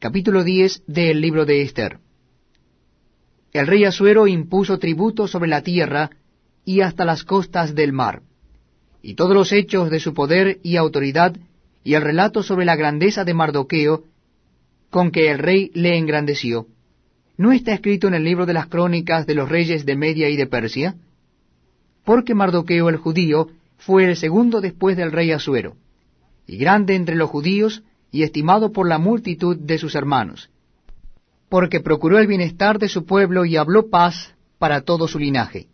capítulo 10 del libro de Esther. El rey Asuero impuso tributo sobre la tierra y hasta las costas del mar, y todos los hechos de su poder y autoridad, y el relato sobre la grandeza de Mardoqueo, con que el rey le engrandeció, ¿no está escrito en el libro de las crónicas de los reyes de Media y de Persia? Porque Mardoqueo el judío fue el segundo después del rey Asuero, y grande entre los judíos, y estimado por la multitud de sus hermanos, porque procuró el bienestar de su pueblo y habló paz para todo su linaje.